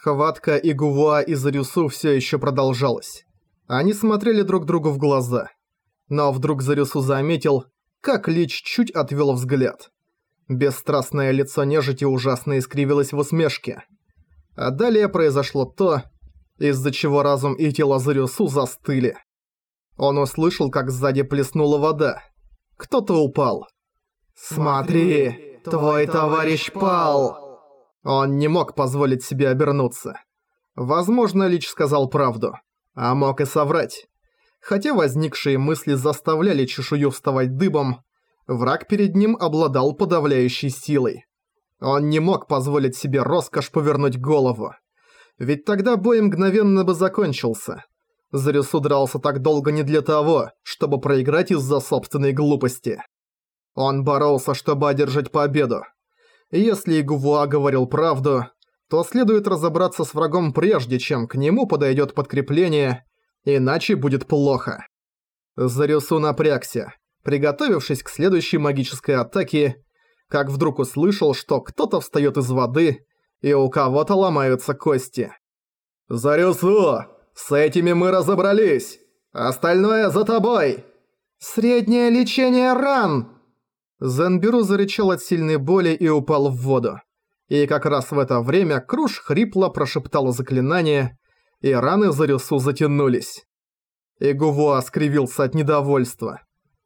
Схватка Игувуа и Зарюсу все еще продолжалась. Они смотрели друг другу в глаза. Но вдруг Зарюсу заметил, как Лич чуть отвел взгляд. Бесстрастное лицо нежити ужасно искривилось в усмешке. А далее произошло то, из-за чего разум и тело Зарюсу застыли. Он услышал, как сзади плеснула вода. Кто-то упал. «Смотри, твой товарищ пал!» Он не мог позволить себе обернуться. Возможно, Лич сказал правду, а мог и соврать. Хотя возникшие мысли заставляли чешую вставать дыбом, враг перед ним обладал подавляющей силой. Он не мог позволить себе роскошь повернуть голову. Ведь тогда бой мгновенно бы закончился. Зарюсу дрался так долго не для того, чтобы проиграть из-за собственной глупости. Он боролся, чтобы одержать победу. Если Игувуа говорил правду, то следует разобраться с врагом прежде, чем к нему подойдет подкрепление, иначе будет плохо. Зарюсу напрягся, приготовившись к следующей магической атаке, как вдруг услышал, что кто-то встает из воды, и у кого-то ломаются кости. «Зарюсу! С этими мы разобрались! Остальное за тобой!» «Среднее лечение ран!» Зенберу зарычал от сильной боли и упал в воду. И как раз в это время Круш хрипло прошептал заклинание, и раны Зарюсу затянулись. Игувуа скривился от недовольства.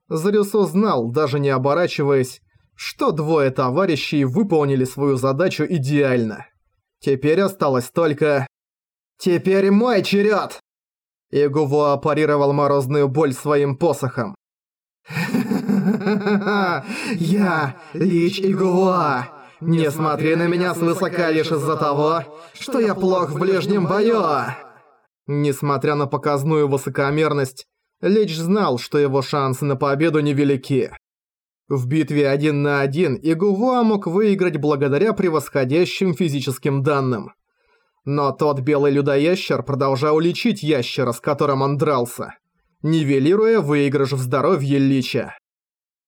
Зарюсу знал, даже не оборачиваясь, что двое товарищей выполнили свою задачу идеально. Теперь осталось только... «Теперь мой черед!» Игувуа парировал морозную боль своим посохом. «Я Лич Игуа! Не смотри на меня свысока лишь из-за того, что я плох в ближнем бою!» Несмотря на показную высокомерность, Лич знал, что его шансы на победу невелики. В битве один на один Игувуа мог выиграть благодаря превосходящим физическим данным. Но тот белый людоящер продолжал лечить ящера, с которым он дрался, нивелируя выигрыш в здоровье Лича.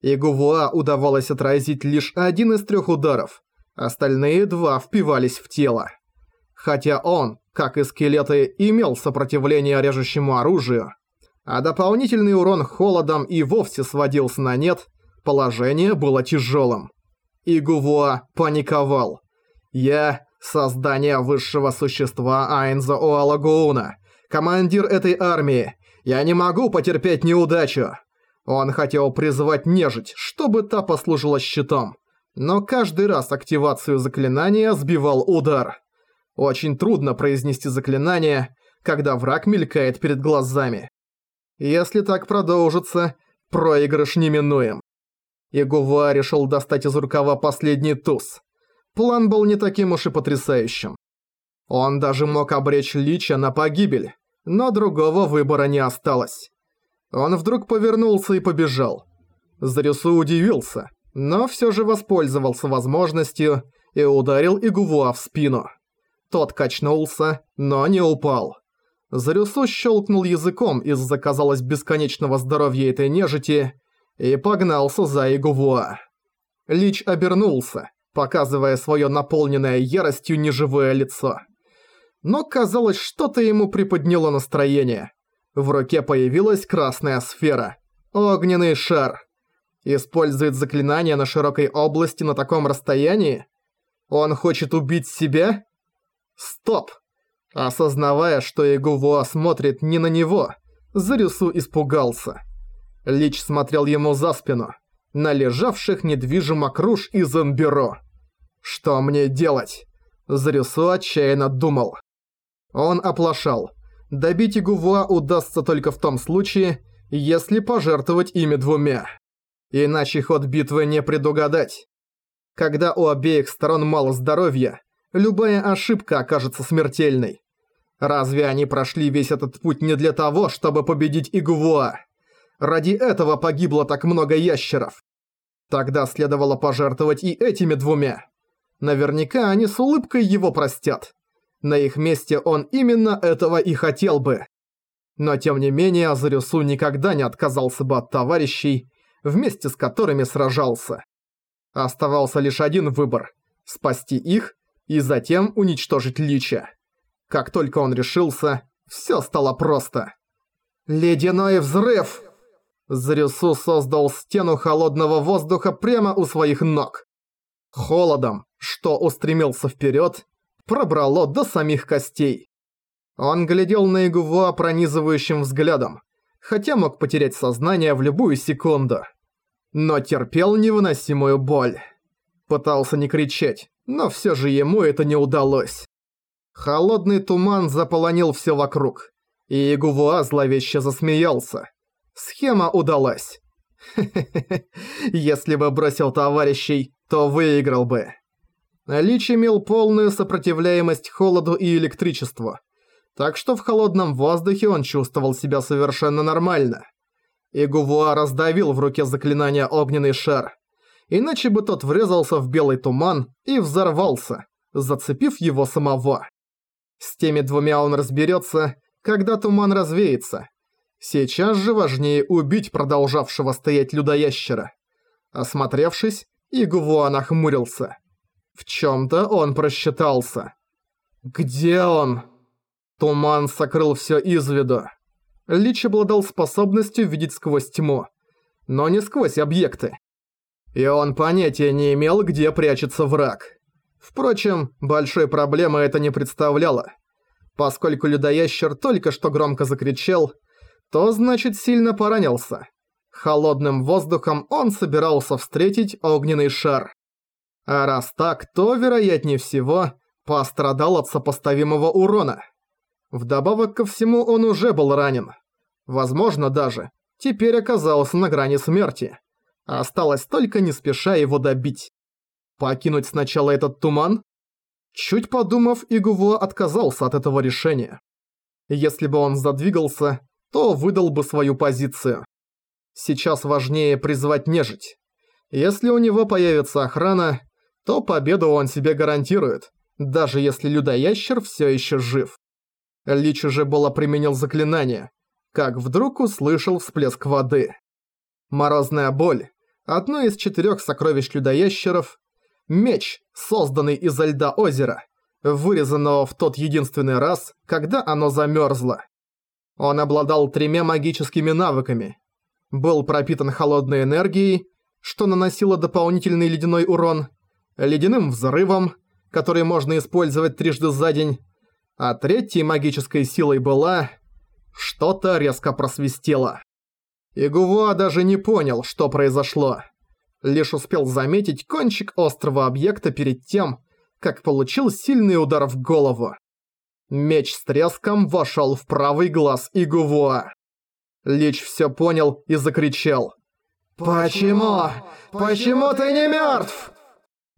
Игувуа удавалось отразить лишь один из трех ударов, остальные два впивались в тело. Хотя он, как и скелеты, имел сопротивление режущему оружию, а дополнительный урон холодом и вовсе сводился на нет, положение было тяжелым. Игувуа паниковал. «Я – создание высшего существа Айнза Оалагоуна, командир этой армии. Я не могу потерпеть неудачу!» Он хотел призвать нежить, чтобы та послужила щитом, но каждый раз активацию заклинания сбивал удар. Очень трудно произнести заклинание, когда враг мелькает перед глазами. Если так продолжится, проигрыш неминуем. Игува решил достать из рукава последний туз. План был не таким уж и потрясающим. Он даже мог обречь Лича на погибель, но другого выбора не осталось. Он вдруг повернулся и побежал. Зарюсу удивился, но все же воспользовался возможностью и ударил Игувуа в спину. Тот качнулся, но не упал. Зарюсу щелкнул языком из-за, казалось, бесконечного здоровья этой нежити и погнался за Игувуа. Лич обернулся, показывая свое наполненное яростью неживое лицо. Но казалось, что-то ему приподняло настроение – в руке появилась красная сфера. Огненный шар. Использует заклинание на широкой области на таком расстоянии? Он хочет убить себя? Стоп! Осознавая, что Игувуа смотрит не на него, Зарюсу испугался. Лич смотрел ему за спину, на лежавших недвижимо круж и зомбиро. «Что мне делать?» Зарюсу отчаянно думал. Он оплошал. Добить Игувуа удастся только в том случае, если пожертвовать ими двумя. Иначе ход битвы не предугадать. Когда у обеих сторон мало здоровья, любая ошибка окажется смертельной. Разве они прошли весь этот путь не для того, чтобы победить Игувуа? Ради этого погибло так много ящеров. Тогда следовало пожертвовать и этими двумя. Наверняка они с улыбкой его простят. На их месте он именно этого и хотел бы. Но тем не менее Азарюсу никогда не отказался бы от товарищей, вместе с которыми сражался. Оставался лишь один выбор – спасти их и затем уничтожить Лича. Как только он решился, всё стало просто. «Ледяной взрыв!» Зарюсу создал стену холодного воздуха прямо у своих ног. Холодом, что устремился вперед, пробрало до самих костей. Он глядел на Игува пронизывающим взглядом, хотя мог потерять сознание в любую секунду. Но терпел невыносимую боль. Пытался не кричать, но все же ему это не удалось. Холодный туман заполонил все вокруг, и Игувуа зловеще засмеялся. Схема удалась. Если бы бросил товарищей, то выиграл бы. Лич имел полную сопротивляемость холоду и электричеству, так что в холодном воздухе он чувствовал себя совершенно нормально. Игувуа раздавил в руке заклинание огненный шар, иначе бы тот врезался в белый туман и взорвался, зацепив его самого. С теми двумя он разберется, когда туман развеется, Сейчас же важнее убить продолжавшего стоять людоящера. Осмотревшись, Игувуа нахмурился. В чем-то он просчитался. «Где он?» Туман сокрыл все из виду. Лич обладал способностью видеть сквозь тьму, но не сквозь объекты. И он понятия не имел, где прячется враг. Впрочем, большой проблемы это не представляло. Поскольку людоящер только что громко закричал – то значит сильно поранился. Холодным воздухом он собирался встретить огненный шар. А раз так, то, вероятнее всего, пострадал от сопоставимого урона. Вдобавок ко всему он уже был ранен. Возможно даже, теперь оказался на грани смерти. Осталось только не спеша его добить. Покинуть сначала этот туман? Чуть подумав, Игуво отказался от этого решения. Если бы он задвигался, то выдал бы свою позицию. Сейчас важнее призвать нежить. Если у него появится охрана, то победу он себе гарантирует, даже если людоящер все еще жив. Лич уже было применил заклинание, как вдруг услышал всплеск воды. Морозная боль – одно из четырех сокровищ людоящеров, меч, созданный изо льда озера, вырезанного в тот единственный раз, когда оно замерзло. Он обладал тремя магическими навыками. Был пропитан холодной энергией, что наносило дополнительный ледяной урон, ледяным взрывом, который можно использовать трижды за день, а третьей магической силой была... Что-то резко просвистело. Игува даже не понял, что произошло. Лишь успел заметить кончик острого объекта перед тем, как получил сильный удар в голову. Меч с треском вошел в правый глаз Игувуа. Лич все понял и закричал. «Почему? Почему ты не мертв?»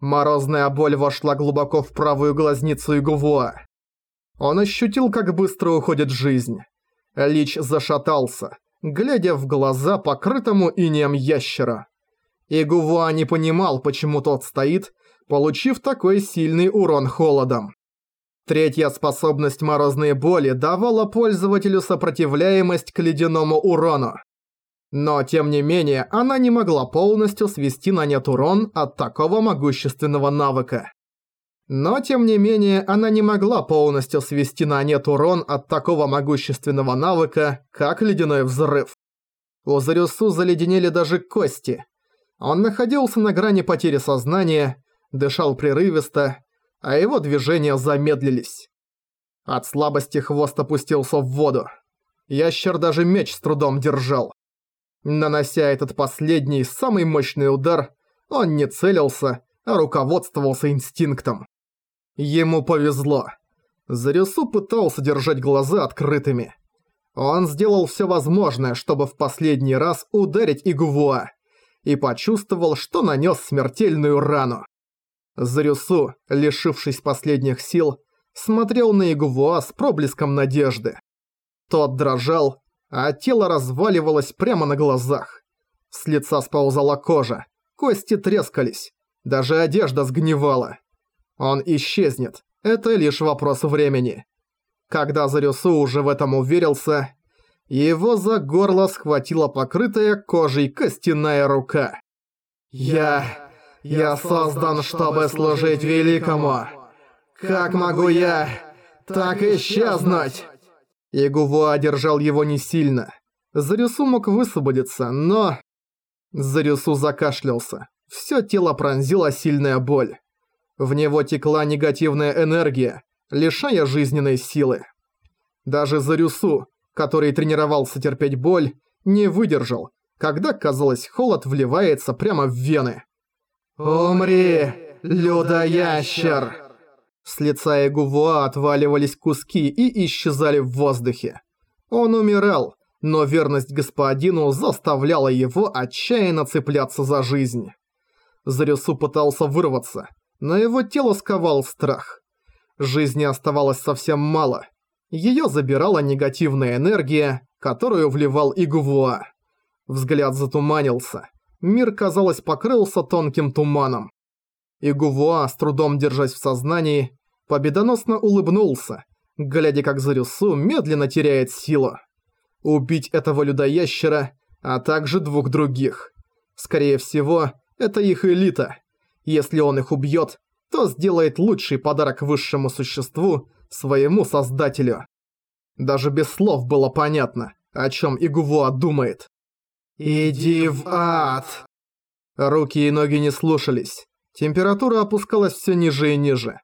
Морозная боль вошла глубоко в правую глазницу Игувуа. Он ощутил, как быстро уходит жизнь. Лич зашатался, глядя в глаза покрытому инеем ящера. Игувуа не понимал, почему тот стоит, получив такой сильный урон холодом. Третья способность морозные боли давала пользователю сопротивляемость к ледяному урону. Но тем не менее, она не могла полностью свести на нет урон от такого могущественного навыка. Но тем не менее, она не могла полностью свести на нет урон от такого могущественного навыка, как ледяной взрыв. У Зарюсу заледенели даже кости. Он находился на грани потери сознания, дышал прерывисто, а его движения замедлились. От слабости хвост опустился в воду. Ящер даже меч с трудом держал. Нанося этот последний, самый мощный удар, он не целился, а руководствовался инстинктом. Ему повезло. Зарюсу пытался держать глаза открытыми. Он сделал все возможное, чтобы в последний раз ударить Игувуа, и почувствовал, что нанес смертельную рану. Зарюсу, лишившись последних сил, смотрел на Игувуа с проблеском надежды. Тот дрожал, а тело разваливалось прямо на глазах. С лица сползала кожа, кости трескались, даже одежда сгнивала. Он исчезнет, это лишь вопрос времени. Когда Зарюсу уже в этом уверился, его за горло схватила покрытая кожей костяная рука. «Я...» Я создан, чтобы служить великому. Как могу я... так исчезнуть!» Игува одержал его не сильно. Зарюсу мог высвободиться, но... Зарюсу закашлялся. Всё тело пронзила сильная боль. В него текла негативная энергия, лишая жизненной силы. Даже Зарюсу, который тренировался терпеть боль, не выдержал, когда, казалось, холод вливается прямо в вены. «Умри, людоящер!» С лица Эгувуа отваливались куски и исчезали в воздухе. Он умирал, но верность господину заставляла его отчаянно цепляться за жизнь. Зарюсу пытался вырваться, но его тело сковал страх. Жизни оставалось совсем мало. Её забирала негативная энергия, которую вливал Игувуа. Взгляд затуманился. Мир, казалось, покрылся тонким туманом. Игувуа, с трудом держась в сознании, победоносно улыбнулся, глядя как Зарюсу медленно теряет силу. Убить этого людоящера, а также двух других. Скорее всего, это их элита. Если он их убьет, то сделает лучший подарок высшему существу, своему создателю. Даже без слов было понятно, о чем Игувуа думает. «Иди в ад!» Руки и ноги не слушались. Температура опускалась все ниже и ниже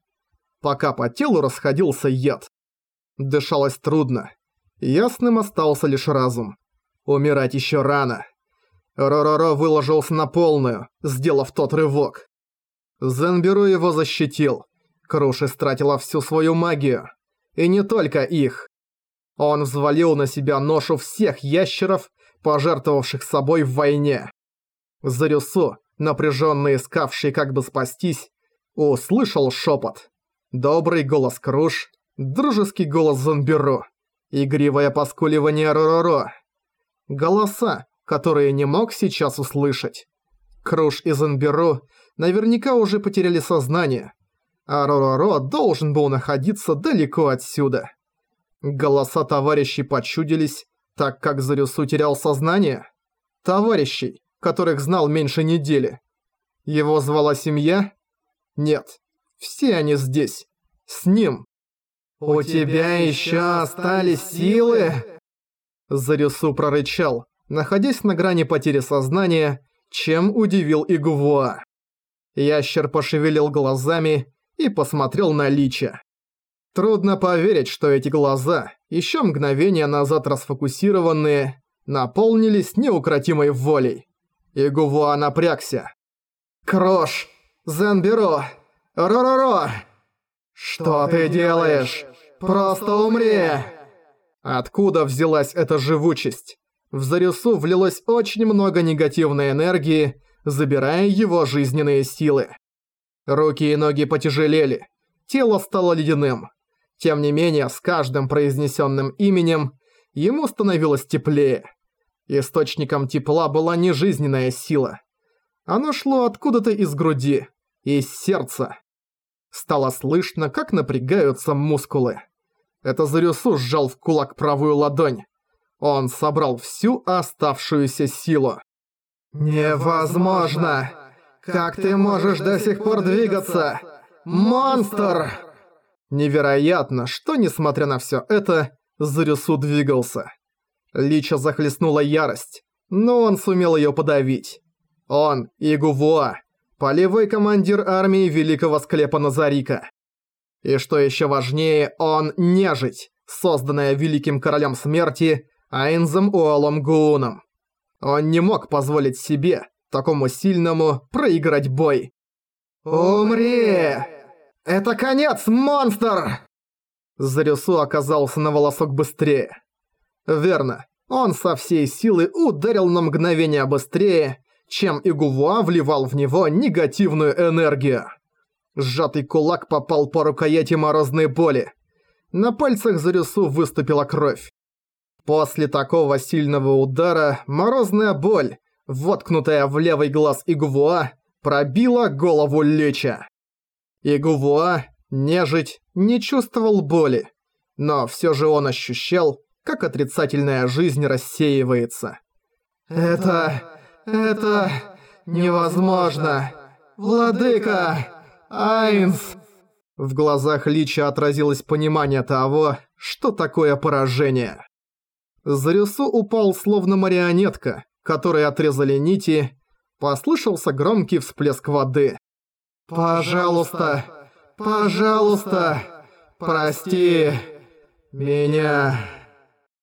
пока по телу расходился яд. Дышалось трудно. Ясным остался лишь разум. Умирать еще рано. Ророро выложился на полную, сделав тот рывок. Зенберу его защитил. Круш истратила всю свою магию. И не только их. Он взвалил на себя ношу всех ящеров, пожертвовавших собой в войне. Зарюсу, напряженно искавший как бы спастись, услышал шепот. Добрый голос Круш, дружеский голос Зомбиро, игривое поскуливание Ророро. Голоса, которые не мог сейчас услышать. Круш и Зомбиро наверняка уже потеряли сознание, а Ророро должен был находиться далеко отсюда. Голоса товарищей почудились, так как Зарюсу терял сознание. Товарищей, которых знал меньше недели. Его звала семья? Нет. Все они здесь. С ним. «У тебя еще остались силы?» Зарюсу прорычал, находясь на грани потери сознания, чем удивил Игувуа. Ящер пошевелил глазами и посмотрел на Лича. Трудно поверить, что эти глаза, еще мгновение назад расфокусированные, наполнились неукротимой волей. Игувуа напрягся. «Крош! Зенберо! Ро-ро-ро!» «Что ты делаешь? Просто умри!» Откуда взялась эта живучесть? В Зарюсу влилось очень много негативной энергии, забирая его жизненные силы. Руки и ноги потяжелели, тело стало ледяным. Тем не менее, с каждым произнесенным именем ему становилось теплее. Источником тепла была не жизненная сила. Оно шло откуда-то из груди, из сердца. Стало слышно, как напрягаются мускулы. Это Зарюсу сжал в кулак правую ладонь. Он собрал всю оставшуюся силу. «Невозможно! Как ты можешь до сих пор двигаться? Монстр!» Невероятно, что, несмотря на всё это, Зарюсу двигался. Лича захлестнула ярость, но он сумел её подавить. Он, Игувуа, полевой командир армии Великого Склепа Назарика. И что еще важнее, он нежить, созданная Великим Королем Смерти Айнзом Уолом Гууном. Он не мог позволить себе, такому сильному, проиграть бой. «Умри! Это конец, монстр!» Зарюсу оказался на волосок быстрее. Верно, он со всей силы ударил на мгновение быстрее, чем Игувуа вливал в него негативную энергию. Сжатый кулак попал по рукояти морозной боли. На пальцах Зарюсу выступила кровь. После такого сильного удара морозная боль, воткнутая в левый глаз Игувуа, пробила голову Лича. Игувуа, нежить, не чувствовал боли, но все же он ощущал, как отрицательная жизнь рассеивается. «Это...» Это невозможно. Владыка! Айнс! В глазах Лича отразилось понимание того, что такое поражение. Зарюсу упал словно марионетка, которой отрезали нити, послышался громкий всплеск воды. «Пожалуйста, пожалуйста, прости меня!»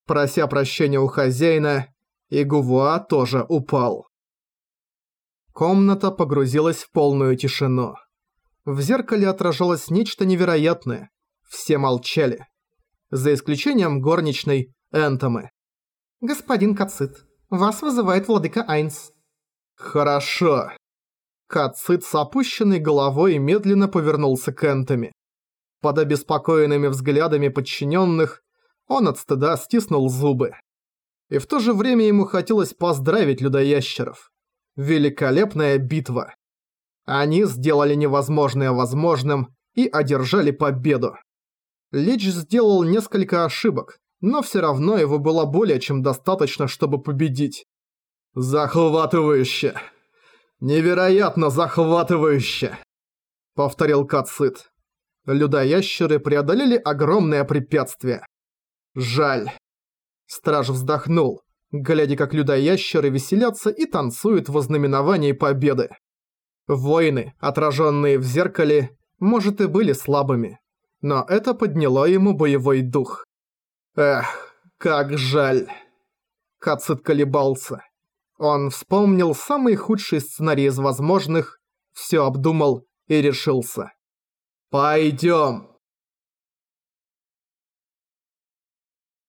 Прося прощения у хозяина, и Гувуа тоже упал. Комната погрузилась в полную тишину. В зеркале отражалось нечто невероятное. Все молчали. За исключением горничной Энтомы. «Господин Кацит, вас вызывает владыка Айнс». «Хорошо». Кацит с опущенной головой медленно повернулся к Энтоме. Под обеспокоенными взглядами подчиненных он от стыда стиснул зубы. И в то же время ему хотелось поздравить людоящеров. Великолепная битва. Они сделали невозможное возможным и одержали победу. Лич сделал несколько ошибок, но все равно его было более чем достаточно, чтобы победить. «Захватывающе! Невероятно захватывающе!» Повторил Кацит. Людоящеры преодолели огромное препятствие. Жаль. Страж вздохнул, глядя как людоящеры веселятся и танцуют в ознаменовании победы. Воины, отраженные в зеркале, может и были слабыми, но это подняло ему боевой дух. Эх, как жаль. Кацит колебался. Он вспомнил самый худший сценарий из возможных, все обдумал и решился. «Пойдем!»